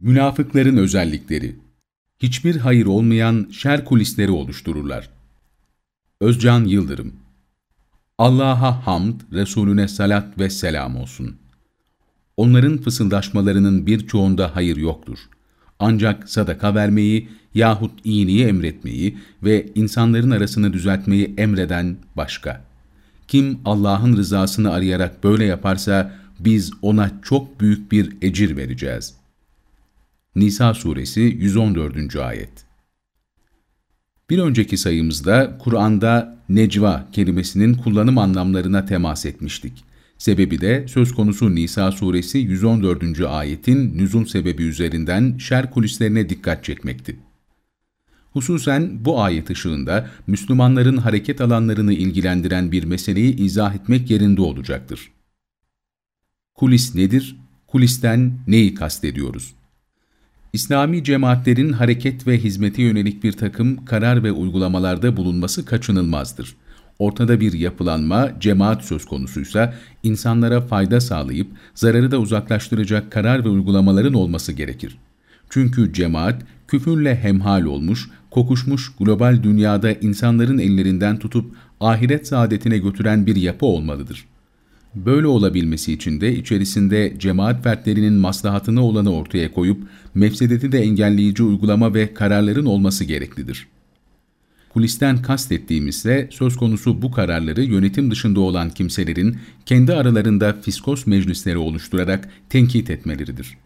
Münafıkların özellikleri Hiçbir hayır olmayan şer kulisleri oluştururlar. Özcan Yıldırım Allah'a hamd, Resulüne salat ve selam olsun. Onların fısıldaşmalarının birçoğunda hayır yoktur. Ancak sadaka vermeyi yahut iyiliği emretmeyi ve insanların arasını düzeltmeyi emreden başka. Kim Allah'ın rızasını arayarak böyle yaparsa biz ona çok büyük bir ecir vereceğiz. Nisa suresi 114. ayet Bir önceki sayımızda Kur'an'da necva kelimesinin kullanım anlamlarına temas etmiştik. Sebebi de söz konusu Nisa suresi 114. ayetin nüzul sebebi üzerinden şer kulislerine dikkat çekmekti. Hususen bu ayet ışığında Müslümanların hareket alanlarını ilgilendiren bir meseleyi izah etmek yerinde olacaktır. Kulis nedir? Kulisten neyi kastediyoruz? İslami cemaatlerin hareket ve hizmete yönelik bir takım karar ve uygulamalarda bulunması kaçınılmazdır. Ortada bir yapılanma, cemaat söz konusuysa insanlara fayda sağlayıp zararı da uzaklaştıracak karar ve uygulamaların olması gerekir. Çünkü cemaat küfürle hemhal olmuş, kokuşmuş global dünyada insanların ellerinden tutup ahiret saadetine götüren bir yapı olmalıdır. Böyle olabilmesi için de içerisinde cemaat fertlerinin maslahatına olanı ortaya koyup mefsedeti de engelleyici uygulama ve kararların olması gereklidir. Kulisten kastettiğimizse söz konusu bu kararları yönetim dışında olan kimselerin kendi aralarında fiskos meclisleri oluşturarak tenkit etmeleridir.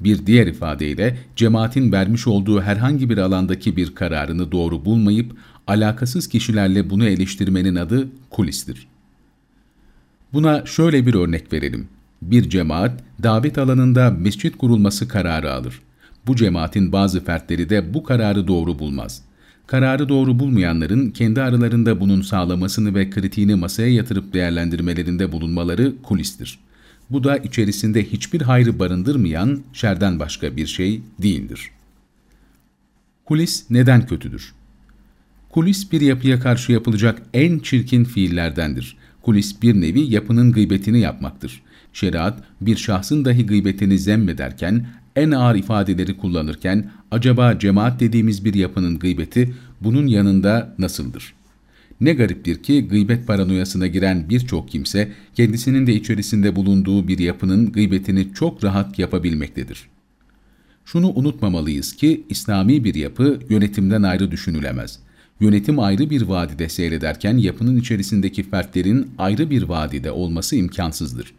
Bir diğer ifadeyle cemaatin vermiş olduğu herhangi bir alandaki bir kararını doğru bulmayıp alakasız kişilerle bunu eleştirmenin adı kulistir. Buna şöyle bir örnek verelim. Bir cemaat davet alanında mescit kurulması kararı alır. Bu cemaatin bazı fertleri de bu kararı doğru bulmaz. Kararı doğru bulmayanların kendi aralarında bunun sağlamasını ve kritiğini masaya yatırıp değerlendirmelerinde bulunmaları kulistir. Bu da içerisinde hiçbir hayrı barındırmayan şerden başka bir şey değildir. Kulis neden kötüdür? Kulis bir yapıya karşı yapılacak en çirkin fiillerdendir. Kulis bir nevi yapının gıybetini yapmaktır. Şeriat bir şahsın dahi gıybetini zemmederken en ağır ifadeleri kullanırken acaba cemaat dediğimiz bir yapının gıybeti bunun yanında nasıldır? Ne gariptir ki gıybet paranoyasına giren birçok kimse kendisinin de içerisinde bulunduğu bir yapının gıybetini çok rahat yapabilmektedir. Şunu unutmamalıyız ki İslami bir yapı yönetimden ayrı düşünülemez. Yönetim ayrı bir vadide seyrederken yapının içerisindeki fertlerin ayrı bir vadide olması imkansızdır.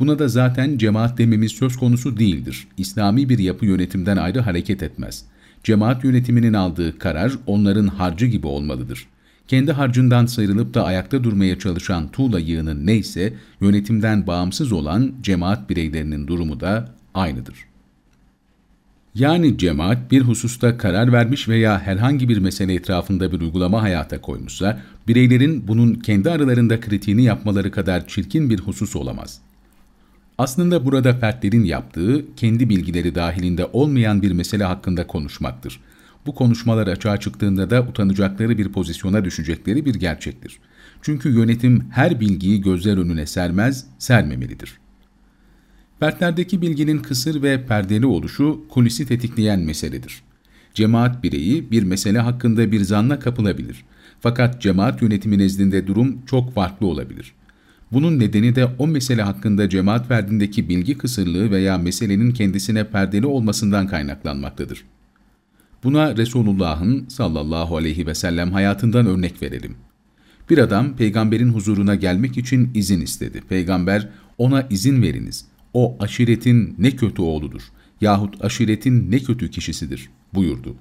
Buna da zaten cemaat dememiz söz konusu değildir. İslami bir yapı yönetimden ayrı hareket etmez. Cemaat yönetiminin aldığı karar onların harcı gibi olmalıdır. Kendi harcından sıyrılıp da ayakta durmaya çalışan tuğla yığını neyse, yönetimden bağımsız olan cemaat bireylerinin durumu da aynıdır. Yani cemaat bir hususta karar vermiş veya herhangi bir mesele etrafında bir uygulama hayata koymuşsa, bireylerin bunun kendi aralarında kritiğini yapmaları kadar çirkin bir husus olamaz. Aslında burada fertlerin yaptığı, kendi bilgileri dahilinde olmayan bir mesele hakkında konuşmaktır. Bu konuşmalar açığa çıktığında da utanacakları bir pozisyona düşecekleri bir gerçektir. Çünkü yönetim her bilgiyi gözler önüne sermez, sermemelidir. Fertlerdeki bilginin kısır ve perdeli oluşu kulisi tetikleyen meseledir. Cemaat bireyi bir mesele hakkında bir zanla kapılabilir. Fakat cemaat yönetimi nezdinde durum çok farklı olabilir. Bunun nedeni de o mesele hakkında cemaat ferdindeki bilgi kısırlığı veya meselenin kendisine perdeli olmasından kaynaklanmaktadır. Buna Resulullah'ın sallallahu aleyhi ve sellem hayatından örnek verelim. Bir adam peygamberin huzuruna gelmek için izin istedi. Peygamber ona izin veriniz. O aşiretin ne kötü oğludur yahut aşiretin ne kötü kişisidir buyurdu.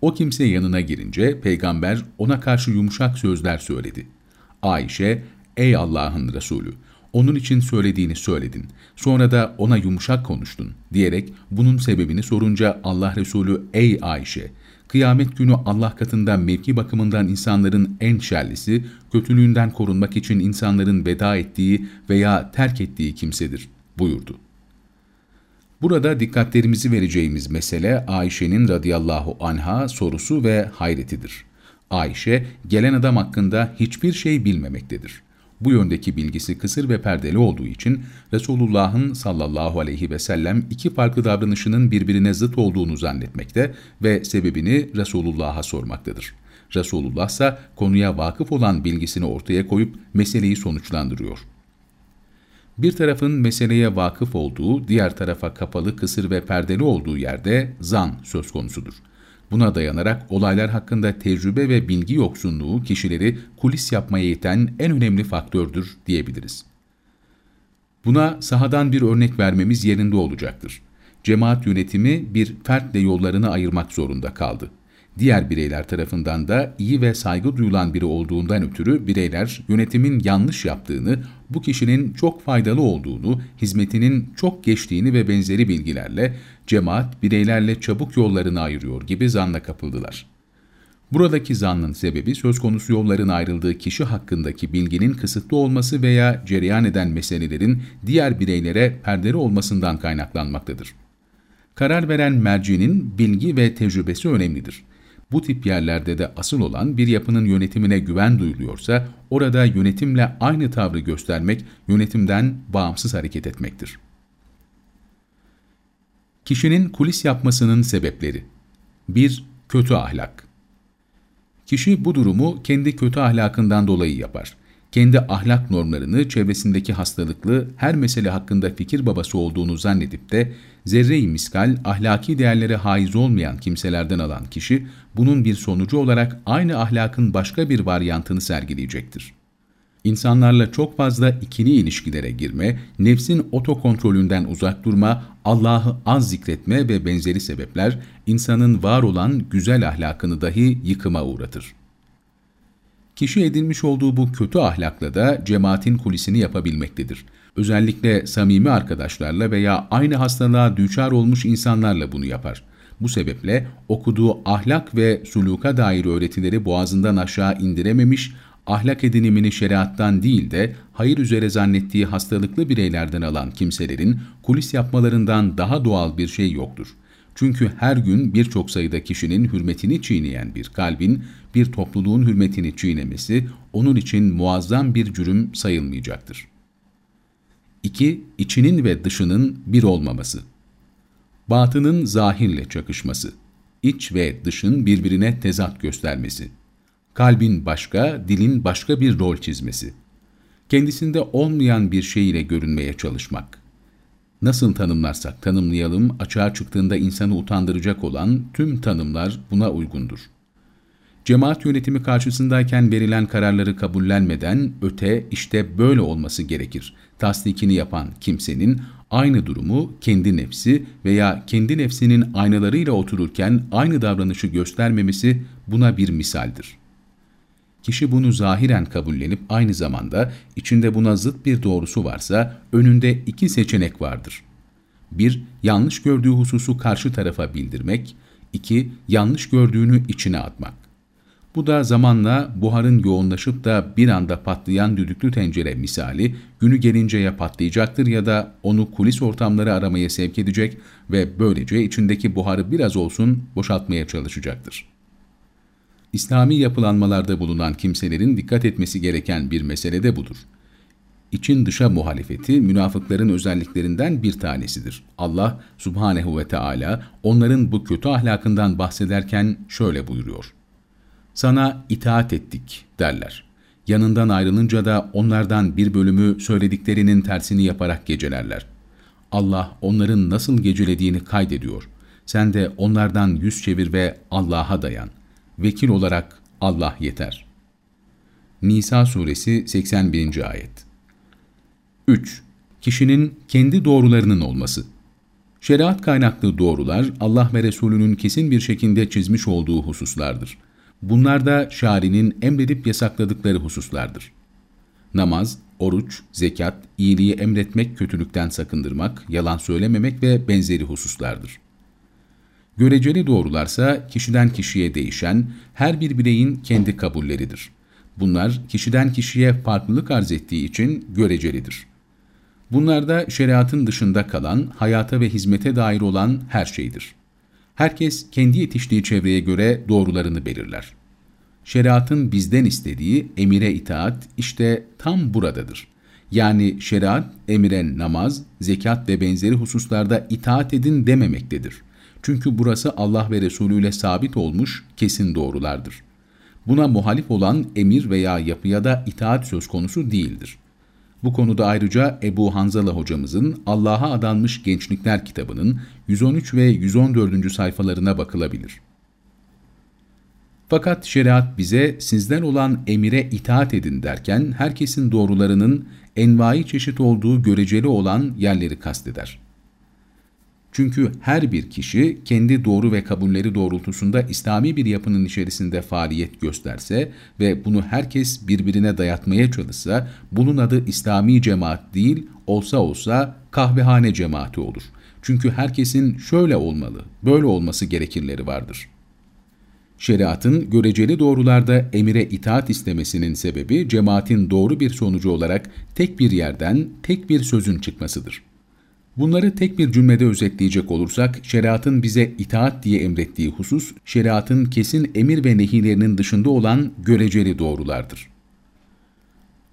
O kimse yanına girince peygamber ona karşı yumuşak sözler söyledi. Ayşe, ey Allah'ın Resulü, onun için söylediğini söyledin. Sonra da ona yumuşak konuştun diyerek bunun sebebini sorunca Allah Resulü ey Ayşe, kıyamet günü Allah katında mevki bakımından insanların en şerlisi, kötülüğünden korunmak için insanların veda ettiği veya terk ettiği kimsedir buyurdu. Burada dikkatlerimizi vereceğimiz mesele Ayşe'nin radıyallahu anha sorusu ve hayretidir. Ayşe, gelen adam hakkında hiçbir şey bilmemektedir. Bu yöndeki bilgisi kısır ve perdeli olduğu için Resulullah'ın sallallahu aleyhi ve sellem iki farklı davranışının birbirine zıt olduğunu zannetmekte ve sebebini Resulullah'a sormaktadır. Resulullah ise konuya vakıf olan bilgisini ortaya koyup meseleyi sonuçlandırıyor. Bir tarafın meseleye vakıf olduğu, diğer tarafa kapalı, kısır ve perdeli olduğu yerde zan söz konusudur. Buna dayanarak olaylar hakkında tecrübe ve bilgi yoksunluğu kişileri kulis yapmaya iten en önemli faktördür diyebiliriz. Buna sahadan bir örnek vermemiz yerinde olacaktır. Cemaat yönetimi bir fertle yollarını ayırmak zorunda kaldı. Diğer bireyler tarafından da iyi ve saygı duyulan biri olduğundan ötürü bireyler yönetimin yanlış yaptığını, bu kişinin çok faydalı olduğunu, hizmetinin çok geçtiğini ve benzeri bilgilerle cemaat bireylerle çabuk yollarını ayırıyor gibi zanla kapıldılar. Buradaki zannın sebebi söz konusu yolların ayrıldığı kişi hakkındaki bilginin kısıtlı olması veya cereyan eden meselelerin diğer bireylere perdeli olmasından kaynaklanmaktadır. Karar veren mercinin bilgi ve tecrübesi önemlidir. Bu tip yerlerde de asıl olan bir yapının yönetimine güven duyuluyorsa, orada yönetimle aynı tavrı göstermek, yönetimden bağımsız hareket etmektir. Kişinin kulis yapmasının sebepleri 1. Kötü ahlak Kişi bu durumu kendi kötü ahlakından dolayı yapar kendi ahlak normlarını çevresindeki hastalıklı her mesele hakkında fikir babası olduğunu zannedip de zerre-i miskal ahlaki değerlere haiz olmayan kimselerden alan kişi bunun bir sonucu olarak aynı ahlakın başka bir varyantını sergileyecektir. İnsanlarla çok fazla ikili ilişkilere girme, nefsin otokontrolünden uzak durma, Allah'ı az zikretme ve benzeri sebepler insanın var olan güzel ahlakını dahi yıkıma uğratır. Kişi edinmiş olduğu bu kötü ahlakla da cemaatin kulisini yapabilmektedir. Özellikle samimi arkadaşlarla veya aynı hastalığa düçar olmuş insanlarla bunu yapar. Bu sebeple okuduğu ahlak ve suluka dair öğretileri boğazından aşağı indirememiş, ahlak edinimini şeriattan değil de hayır üzere zannettiği hastalıklı bireylerden alan kimselerin kulis yapmalarından daha doğal bir şey yoktur. Çünkü her gün birçok sayıda kişinin hürmetini çiğneyen bir kalbin, bir topluluğun hürmetini çiğnemesi onun için muazzam bir cürüm sayılmayacaktır. 2. İçinin ve dışının bir olmaması. Batının zahirle çakışması. İç ve dışın birbirine tezat göstermesi. Kalbin başka, dilin başka bir rol çizmesi. Kendisinde olmayan bir şey ile görünmeye çalışmak Nasıl tanımlarsak tanımlayalım, açığa çıktığında insanı utandıracak olan tüm tanımlar buna uygundur. Cemaat yönetimi karşısındayken verilen kararları kabullenmeden öte işte böyle olması gerekir. Tasdikini yapan kimsenin aynı durumu kendi nefsi veya kendi nefsinin aynalarıyla otururken aynı davranışı göstermemesi buna bir misaldir. Kişi bunu zahiren kabullenip aynı zamanda içinde buna zıt bir doğrusu varsa önünde iki seçenek vardır. 1. Yanlış gördüğü hususu karşı tarafa bildirmek. 2. Yanlış gördüğünü içine atmak. Bu da zamanla buharın yoğunlaşıp da bir anda patlayan düdüklü tencere misali günü gelince ya patlayacaktır ya da onu kulis ortamları aramaya sevk edecek ve böylece içindeki buharı biraz olsun boşaltmaya çalışacaktır. İslami yapılanmalarda bulunan kimselerin dikkat etmesi gereken bir mesele de budur. İçin dışa muhalefeti münafıkların özelliklerinden bir tanesidir. Allah subhanehu ve Teala onların bu kötü ahlakından bahsederken şöyle buyuruyor. Sana itaat ettik derler. Yanından ayrılınca da onlardan bir bölümü söylediklerinin tersini yaparak gecelerler. Allah onların nasıl gecelediğini kaydediyor. Sen de onlardan yüz çevir ve Allah'a dayan vekil olarak Allah yeter. Nisa suresi 81. ayet 3. Kişinin kendi doğrularının olması Şeriat kaynaklı doğrular Allah ve Resulünün kesin bir şekilde çizmiş olduğu hususlardır. Bunlar da şarinin emredip yasakladıkları hususlardır. Namaz, oruç, zekat, iyiliği emretmek, kötülükten sakındırmak, yalan söylememek ve benzeri hususlardır. Göreceli doğrularsa kişiden kişiye değişen her bir bireyin kendi kabulleridir. Bunlar kişiden kişiye farklılık arz ettiği için görecelidir. Bunlarda şeriatın dışında kalan, hayata ve hizmete dair olan her şeydir. Herkes kendi yetiştiği çevreye göre doğrularını belirler. Şeriatın bizden istediği emire itaat işte tam buradadır. Yani şeriat emire namaz, zekat ve benzeri hususlarda itaat edin dememektedir. Çünkü burası Allah ve Resulü ile sabit olmuş kesin doğrulardır. Buna muhalif olan emir veya yapıya da itaat söz konusu değildir. Bu konuda ayrıca Ebu Hanzala hocamızın Allah'a adanmış gençlikler kitabının 113 ve 114. sayfalarına bakılabilir. Fakat şeriat bize sizden olan emire itaat edin derken herkesin doğrularının envai çeşit olduğu göreceli olan yerleri kasteder. Çünkü her bir kişi kendi doğru ve kabulleri doğrultusunda İslami bir yapının içerisinde faaliyet gösterse ve bunu herkes birbirine dayatmaya çalışsa, bunun adı İslami cemaat değil, olsa olsa kahvehane cemaati olur. Çünkü herkesin şöyle olmalı, böyle olması gerekirleri vardır. Şeriatın göreceli doğrularda emire itaat istemesinin sebebi cemaatin doğru bir sonucu olarak tek bir yerden tek bir sözün çıkmasıdır. Bunları tek bir cümlede özetleyecek olursak, şeriatın bize itaat diye emrettiği husus, şeriatın kesin emir ve nehilerinin dışında olan göreceli doğrulardır.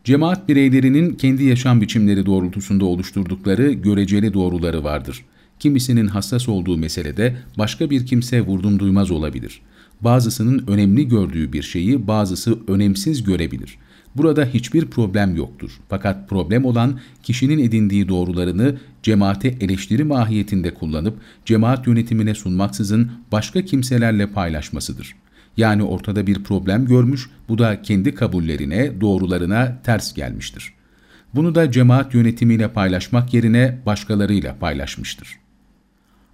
Cemaat bireylerinin kendi yaşam biçimleri doğrultusunda oluşturdukları göreceli doğruları vardır. Kimisinin hassas olduğu meselede başka bir kimse vurdum duymaz olabilir. Bazısının önemli gördüğü bir şeyi bazısı önemsiz görebilir. Burada hiçbir problem yoktur. Fakat problem olan kişinin edindiği doğrularını cemaate eleştiri mahiyetinde kullanıp cemaat yönetimine sunmaksızın başka kimselerle paylaşmasıdır. Yani ortada bir problem görmüş, bu da kendi kabullerine, doğrularına ters gelmiştir. Bunu da cemaat yönetimiyle paylaşmak yerine başkalarıyla paylaşmıştır.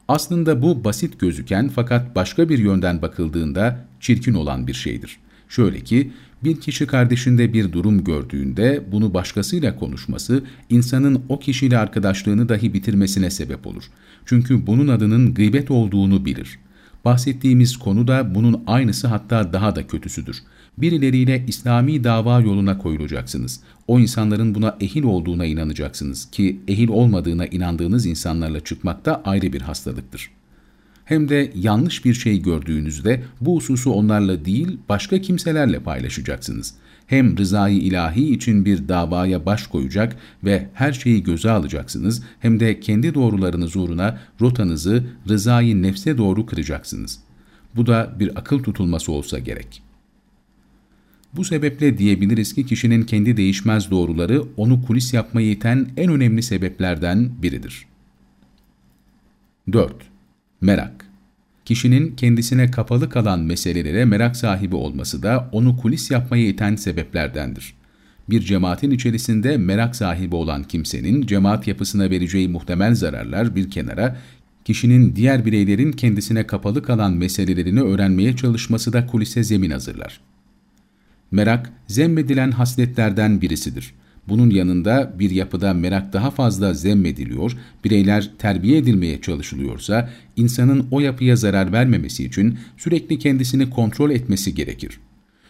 Aslında bu basit gözüken fakat başka bir yönden bakıldığında çirkin olan bir şeydir. Şöyle ki, bir kişi kardeşinde bir durum gördüğünde bunu başkasıyla konuşması, insanın o kişiyle arkadaşlığını dahi bitirmesine sebep olur. Çünkü bunun adının gıybet olduğunu bilir. Bahsettiğimiz konu da bunun aynısı hatta daha da kötüsüdür. Birileriyle İslami dava yoluna koyulacaksınız. O insanların buna ehil olduğuna inanacaksınız ki ehil olmadığına inandığınız insanlarla çıkmak da ayrı bir hastalıktır hem de yanlış bir şey gördüğünüzde bu hususu onlarla değil başka kimselerle paylaşacaksınız. Hem rızayı ilahi için bir davaya baş koyacak ve her şeyi göze alacaksınız hem de kendi doğrularınız uğruna rotanızı rızayı nefse doğru kıracaksınız. Bu da bir akıl tutulması olsa gerek. Bu sebeple diyebiliriz ki kişinin kendi değişmez doğruları onu kulis yapmayı iten en önemli sebeplerden biridir. 4. Merak Kişinin kendisine kapalı kalan meselelere merak sahibi olması da onu kulis yapmaya iten sebeplerdendir. Bir cemaatin içerisinde merak sahibi olan kimsenin cemaat yapısına vereceği muhtemel zararlar bir kenara, kişinin diğer bireylerin kendisine kapalı kalan meselelerini öğrenmeye çalışması da kulise zemin hazırlar. Merak, zemmedilen hasletlerden birisidir. Bunun yanında bir yapıda merak daha fazla zemmediliyor, bireyler terbiye edilmeye çalışılıyorsa, insanın o yapıya zarar vermemesi için sürekli kendisini kontrol etmesi gerekir.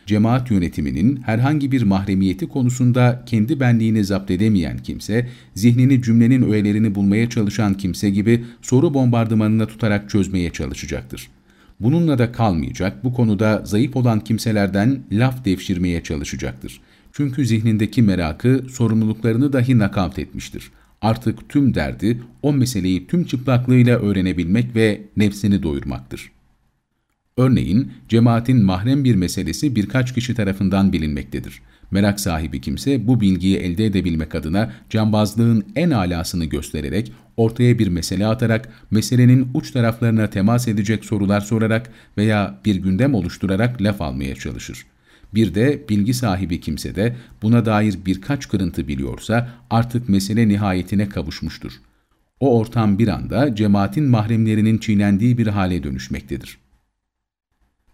Cemaat yönetiminin herhangi bir mahremiyeti konusunda kendi benliğini zapt edemeyen kimse, zihnini cümlenin öğelerini bulmaya çalışan kimse gibi soru bombardımanına tutarak çözmeye çalışacaktır. Bununla da kalmayacak, bu konuda zayıf olan kimselerden laf devşirmeye çalışacaktır. Çünkü zihnindeki merakı sorumluluklarını dahi nakavt etmiştir. Artık tüm derdi o meseleyi tüm çıplaklığıyla öğrenebilmek ve nefsini doyurmaktır. Örneğin cemaatin mahrem bir meselesi birkaç kişi tarafından bilinmektedir. Merak sahibi kimse bu bilgiyi elde edebilmek adına cambazlığın en alasını göstererek, ortaya bir mesele atarak, meselenin uç taraflarına temas edecek sorular sorarak veya bir gündem oluşturarak laf almaya çalışır. Bir de bilgi sahibi kimse de buna dair birkaç kırıntı biliyorsa artık mesele nihayetine kavuşmuştur. O ortam bir anda cemaatin mahremlerinin çiğnendiği bir hale dönüşmektedir.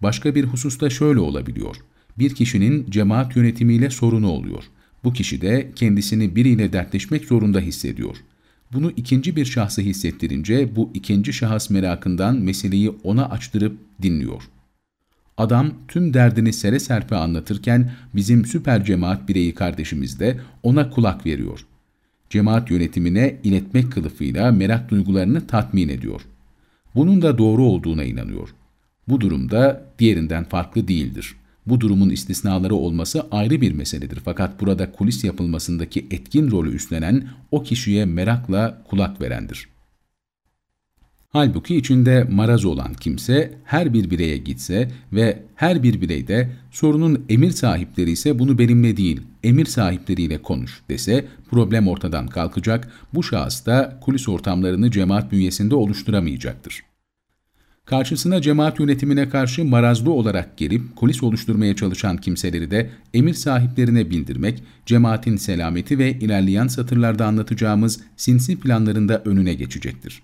Başka bir hususta şöyle olabiliyor. Bir kişinin cemaat yönetimiyle sorunu oluyor. Bu kişi de kendisini biriyle dertleşmek zorunda hissediyor. Bunu ikinci bir şahsı hissettirince bu ikinci şahıs merakından meseleyi ona açtırıp dinliyor. Adam tüm derdini sere serpe anlatırken bizim süper cemaat bireyi kardeşimiz de ona kulak veriyor. Cemaat yönetimine iletmek kılıfıyla merak duygularını tatmin ediyor. Bunun da doğru olduğuna inanıyor. Bu durumda diğerinden farklı değildir. Bu durumun istisnaları olması ayrı bir meseledir fakat burada kulis yapılmasındaki etkin rolü üstlenen o kişiye merakla kulak verendir. Halbuki içinde maraz olan kimse her bir bireye gitse ve her bir bireyde sorunun emir sahipleri ise bunu benimle değil, emir sahipleriyle konuş dese problem ortadan kalkacak, bu şahıs da kulis ortamlarını cemaat bünyesinde oluşturamayacaktır. Karşısına cemaat yönetimine karşı marazlı olarak gelip kulis oluşturmaya çalışan kimseleri de emir sahiplerine bildirmek, cemaatin selameti ve ilerleyen satırlarda anlatacağımız sinsi planlarında önüne geçecektir.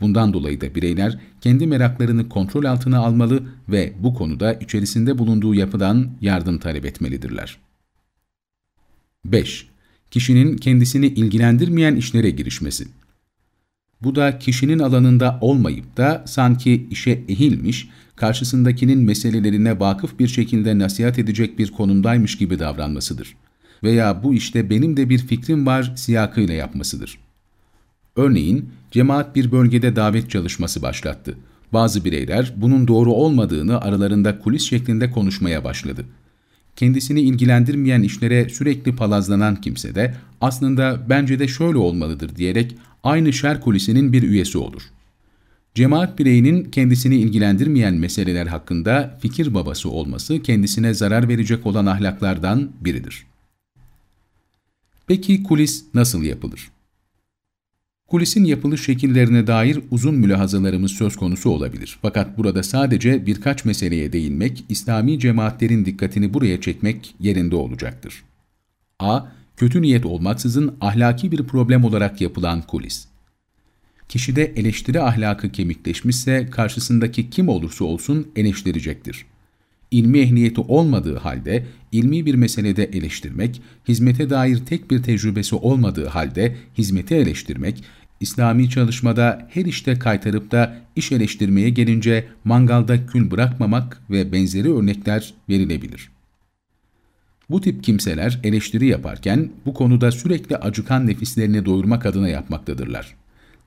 Bundan dolayı da bireyler kendi meraklarını kontrol altına almalı ve bu konuda içerisinde bulunduğu yapıdan yardım talep etmelidirler. 5. Kişinin kendisini ilgilendirmeyen işlere girişmesi. Bu da kişinin alanında olmayıp da sanki işe ehilmiş, karşısındakinin meselelerine vakıf bir şekilde nasihat edecek bir konumdaymış gibi davranmasıdır. Veya bu işte benim de bir fikrim var siyakıyla yapmasıdır. Örneğin, cemaat bir bölgede davet çalışması başlattı. Bazı bireyler bunun doğru olmadığını aralarında kulis şeklinde konuşmaya başladı. Kendisini ilgilendirmeyen işlere sürekli palazlanan kimse de aslında bence de şöyle olmalıdır diyerek aynı şer kulisinin bir üyesi olur. Cemaat bireyinin kendisini ilgilendirmeyen meseleler hakkında fikir babası olması kendisine zarar verecek olan ahlaklardan biridir. Peki kulis nasıl yapılır? Kulisin yapılış şekillerine dair uzun mülahazalarımız söz konusu olabilir. Fakat burada sadece birkaç meseleye değinmek, İslami cemaatlerin dikkatini buraya çekmek yerinde olacaktır. A. Kötü niyet olmaksızın ahlaki bir problem olarak yapılan kulis. Kişide eleştiri ahlakı kemikleşmişse karşısındaki kim olursa olsun eleştirecektir. İlmi ehliyeti olmadığı halde ilmi bir meselede eleştirmek, hizmete dair tek bir tecrübesi olmadığı halde hizmeti eleştirmek, İslami çalışmada her işte kaytarıp da iş eleştirmeye gelince mangalda kül bırakmamak ve benzeri örnekler verilebilir. Bu tip kimseler eleştiri yaparken bu konuda sürekli acıkan nefislerini doyurmak adına yapmaktadırlar.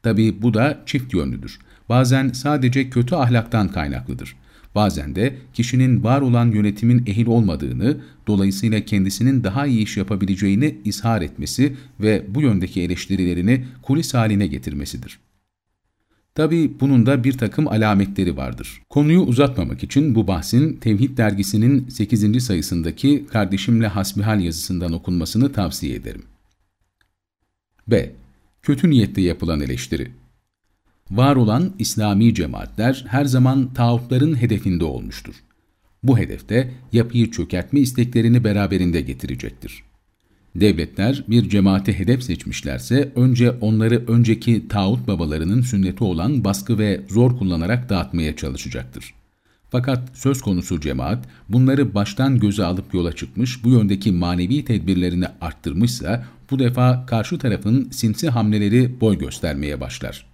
Tabi bu da çift yönlüdür. Bazen sadece kötü ahlaktan kaynaklıdır. Bazen de kişinin var olan yönetimin ehil olmadığını, dolayısıyla kendisinin daha iyi iş yapabileceğini ishar etmesi ve bu yöndeki eleştirilerini kulis haline getirmesidir. Tabi bunun da bir takım alametleri vardır. Konuyu uzatmamak için bu bahsin Tevhid dergisinin 8. sayısındaki Kardeşimle Hasbihal yazısından okunmasını tavsiye ederim. B. Kötü niyette yapılan eleştiri Var olan İslami cemaatler her zaman tağutların hedefinde olmuştur. Bu hedefte yapıyı çökertme isteklerini beraberinde getirecektir. Devletler bir cemaati hedef seçmişlerse önce onları önceki tağut babalarının sünneti olan baskı ve zor kullanarak dağıtmaya çalışacaktır. Fakat söz konusu cemaat bunları baştan göze alıp yola çıkmış, bu yöndeki manevi tedbirlerini arttırmışsa bu defa karşı tarafın sinsi hamleleri boy göstermeye başlar.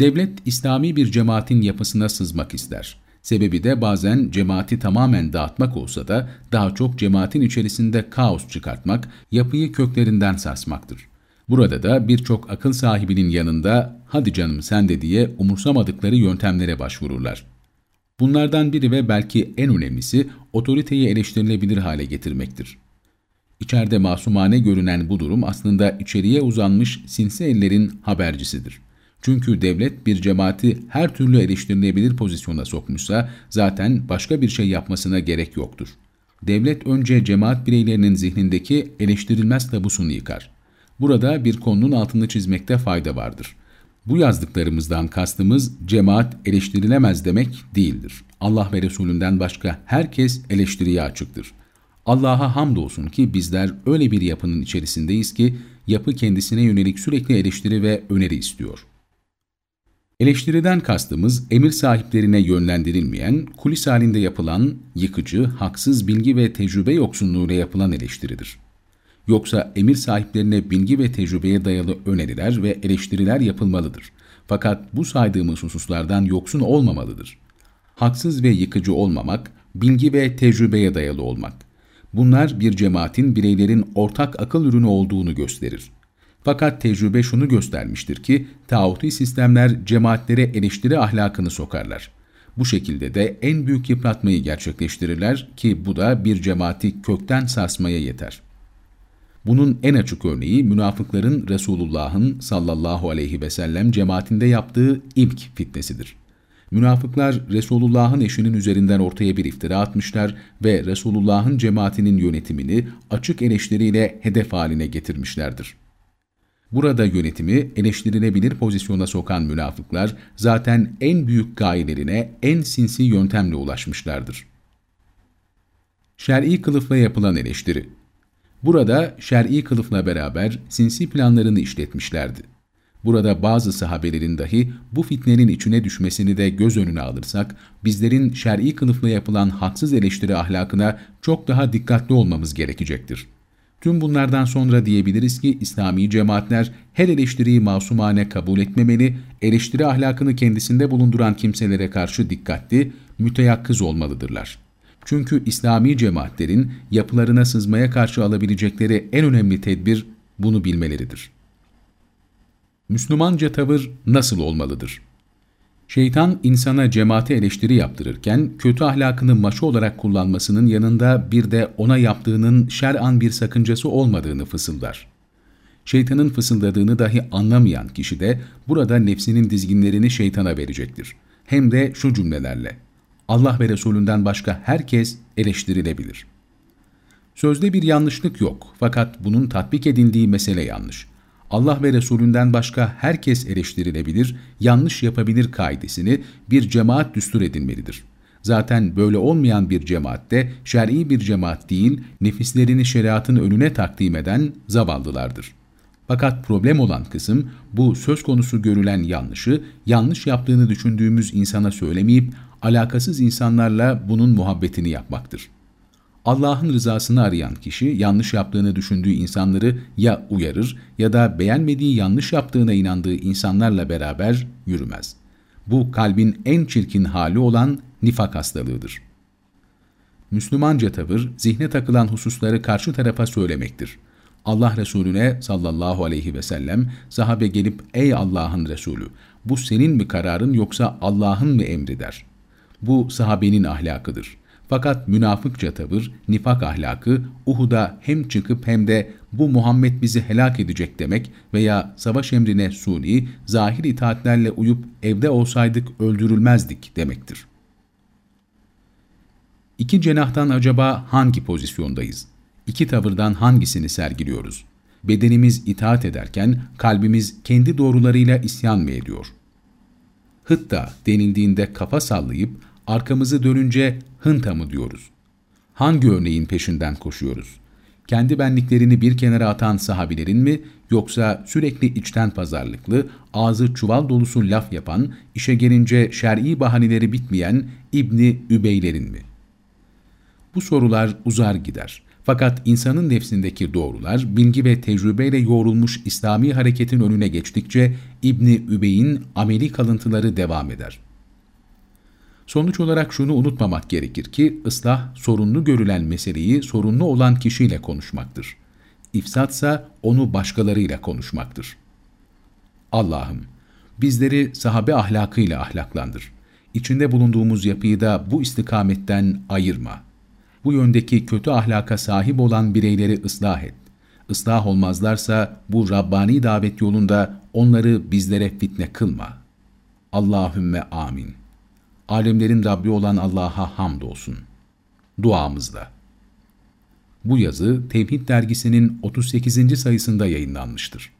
Devlet İslami bir cemaatin yapısına sızmak ister. Sebebi de bazen cemaati tamamen dağıtmak olsa da daha çok cemaatin içerisinde kaos çıkartmak, yapıyı köklerinden sarsmaktır. Burada da birçok akıl sahibinin yanında hadi canım sen de diye umursamadıkları yöntemlere başvururlar. Bunlardan biri ve belki en önemlisi otoriteyi eleştirilebilir hale getirmektir. İçeride masumane görünen bu durum aslında içeriye uzanmış sinsi ellerin habercisidir. Çünkü devlet bir cemaati her türlü eleştirilebilir pozisyona sokmuşsa zaten başka bir şey yapmasına gerek yoktur. Devlet önce cemaat bireylerinin zihnindeki eleştirilmez tabusunu yıkar. Burada bir konunun altını çizmekte fayda vardır. Bu yazdıklarımızdan kastımız cemaat eleştirilemez demek değildir. Allah ve Resulünden başka herkes eleştiriye açıktır. Allah'a hamdolsun ki bizler öyle bir yapının içerisindeyiz ki yapı kendisine yönelik sürekli eleştiri ve öneri istiyor. Eleştiriden kastımız emir sahiplerine yönlendirilmeyen, kulis halinde yapılan, yıkıcı, haksız bilgi ve tecrübe yoksunluğuyla yapılan eleştiridir. Yoksa emir sahiplerine bilgi ve tecrübeye dayalı öneriler ve eleştiriler yapılmalıdır. Fakat bu saydığımız hususlardan yoksun olmamalıdır. Haksız ve yıkıcı olmamak, bilgi ve tecrübeye dayalı olmak. Bunlar bir cemaatin bireylerin ortak akıl ürünü olduğunu gösterir. Fakat tecrübe şunu göstermiştir ki, tağuti sistemler cemaatlere eleştiri ahlakını sokarlar. Bu şekilde de en büyük yıpratmayı gerçekleştirirler ki bu da bir cemaati kökten sarsmaya yeter. Bunun en açık örneği münafıkların Resulullah'ın sallallahu aleyhi ve sellem cemaatinde yaptığı ilk fitnesidir. Münafıklar Resulullah'ın eşinin üzerinden ortaya bir iftira atmışlar ve Resulullah'ın cemaatinin yönetimini açık eleştiriyle hedef haline getirmişlerdir. Burada yönetimi eleştirilebilir pozisyona sokan münafıklar zaten en büyük gayelerine en sinsi yöntemle ulaşmışlardır. Şer'i kılıfla yapılan eleştiri Burada şer'i kılıfla beraber sinsi planlarını işletmişlerdi. Burada bazı sahabelerin dahi bu fitnenin içine düşmesini de göz önüne alırsak, bizlerin şer'i kılıfla yapılan haksız eleştiri ahlakına çok daha dikkatli olmamız gerekecektir. Tüm bunlardan sonra diyebiliriz ki İslami cemaatler her eleştiriyi masumane kabul etmemeli, eleştiri ahlakını kendisinde bulunduran kimselere karşı dikkatli, müteyakkız olmalıdırlar. Çünkü İslami cemaatlerin yapılarına sızmaya karşı alabilecekleri en önemli tedbir bunu bilmeleridir. Müslümanca tavır nasıl olmalıdır? Şeytan insana cemaate eleştiri yaptırırken kötü ahlakını maşa olarak kullanmasının yanında bir de ona yaptığının şer'an bir sakıncası olmadığını fısıldar. Şeytanın fısıldadığını dahi anlamayan kişi de burada nefsinin dizginlerini şeytana verecektir. Hem de şu cümlelerle. Allah ve Resulünden başka herkes eleştirilebilir. Sözde bir yanlışlık yok fakat bunun tatbik edildiği mesele yanlış. Allah ve Resulünden başka herkes eleştirilebilir, yanlış yapabilir kaidesini bir cemaat düstur edilmelidir. Zaten böyle olmayan bir cemaatte şer'i bir cemaat değil, nefislerini şeriatın önüne takdim eden zavallılardır. Fakat problem olan kısım bu söz konusu görülen yanlışı, yanlış yaptığını düşündüğümüz insana söylemeyip alakasız insanlarla bunun muhabbetini yapmaktır. Allah'ın rızasını arayan kişi yanlış yaptığını düşündüğü insanları ya uyarır ya da beğenmediği yanlış yaptığına inandığı insanlarla beraber yürümez. Bu kalbin en çirkin hali olan nifak hastalığıdır. Müslümanca tavır, zihne takılan hususları karşı tarafa söylemektir. Allah Resulüne sallallahu aleyhi ve sellem sahabe gelip ''Ey Allah'ın Resulü, bu senin mi kararın yoksa Allah'ın mı emri?'' der. Bu sahabenin ahlakıdır. Fakat münafıkça tavır, nifak ahlakı Uhud'a hem çıkıp hem de bu Muhammed bizi helak edecek demek veya savaş emrine suni, zahir itaatlerle uyup evde olsaydık öldürülmezdik demektir. İki cenahtan acaba hangi pozisyondayız? İki tavırdan hangisini sergiliyoruz? Bedenimiz itaat ederken kalbimiz kendi doğrularıyla isyan mı ediyor? Hıtta denildiğinde kafa sallayıp arkamızı dönünce hınta mı diyoruz? Hangi örneğin peşinden koşuyoruz? Kendi benliklerini bir kenara atan sahabilerin mi yoksa sürekli içten pazarlıklı, ağzı çuval dolusu laf yapan, işe gelince şer'i bahaneleri bitmeyen İbni Übeylerin mi? Bu sorular uzar gider. Fakat insanın nefsindeki doğrular, bilgi ve tecrübeyle yoğrulmuş İslami hareketin önüne geçtikçe İbni Übey'in ameli kalıntıları devam eder. Sonuç olarak şunu unutmamak gerekir ki ıslah sorunlu görülen meseleyi sorunlu olan kişiyle konuşmaktır. İfsatsa onu başkalarıyla konuşmaktır. Allah'ım bizleri sahabe ahlakıyla ahlaklandır. İçinde bulunduğumuz yapıyı da bu istikametten ayırma. Bu yöndeki kötü ahlaka sahip olan bireyleri ıslah et. Islah olmazlarsa bu Rabbani davet yolunda onları bizlere fitne kılma. Allahümme amin. Alemlerin Rabbi olan Allah'a hamdolsun. Duamızda. Bu yazı Tevhid dergisinin 38. sayısında yayınlanmıştır.